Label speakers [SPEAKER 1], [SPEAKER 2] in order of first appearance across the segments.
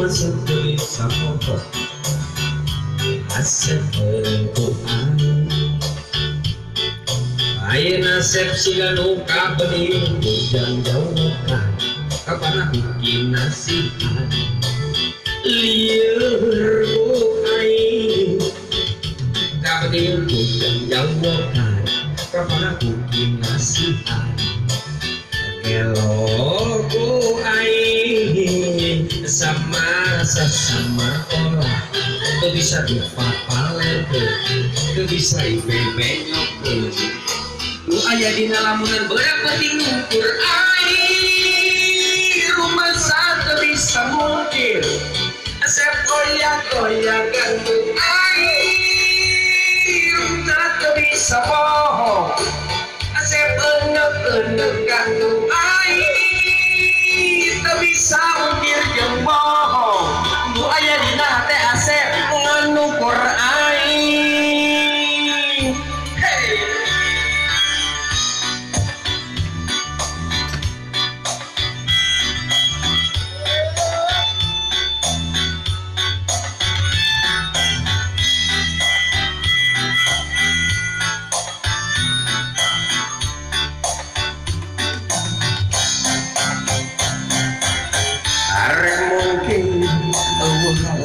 [SPEAKER 1] masuk bisa pokok Asep Quran Ayo nasib sila nuka bening Hujan jawakan Kapan aku kinasihan Liur bukai Kabening hujan jawakan Kapan aku kinasihan sama sesama olah Itu bisa dipapalen Itu bisa ibebe nyokul Lu ayah di lamunan berat penting ngukur air. Rumah satu bisa mungkin Asep koyak koyak gantung air. Satu bisa bohong. Asep enek gantung air Tak bisa ungkir jeung bohong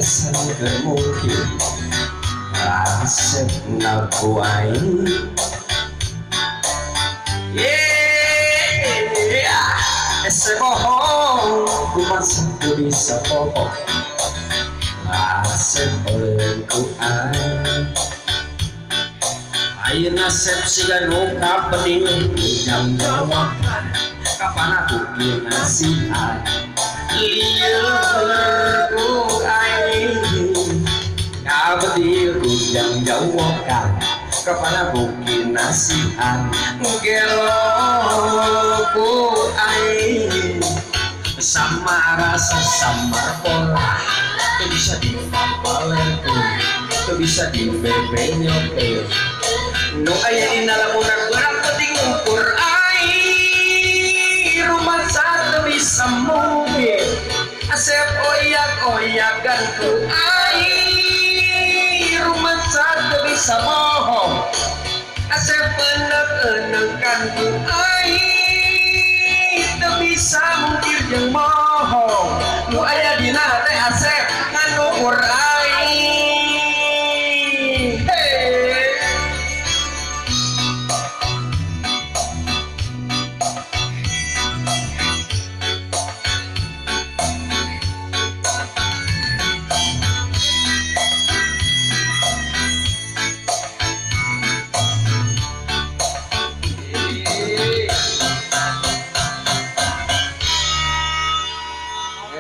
[SPEAKER 1] Keur mungkin Asep naku aing Yeah Ese bohong Ku masih ku bisa bohong Asep olehku aing Ayo nasib siga nuka pening Jam jawaban Kapan aku ku aing Kabedil ku jam jawaban Kapan aku kinasihan Gelo ku aing Sama rasa sama pola. Itu bisa dipapalerku Itu bisa dibebe nyopel Nu aya di lamunan kurang penting ngukur air. Rumah satu bisa mungkin. Asep oyak oyak gantung air satu bisa bohong Asep enek enek gantung air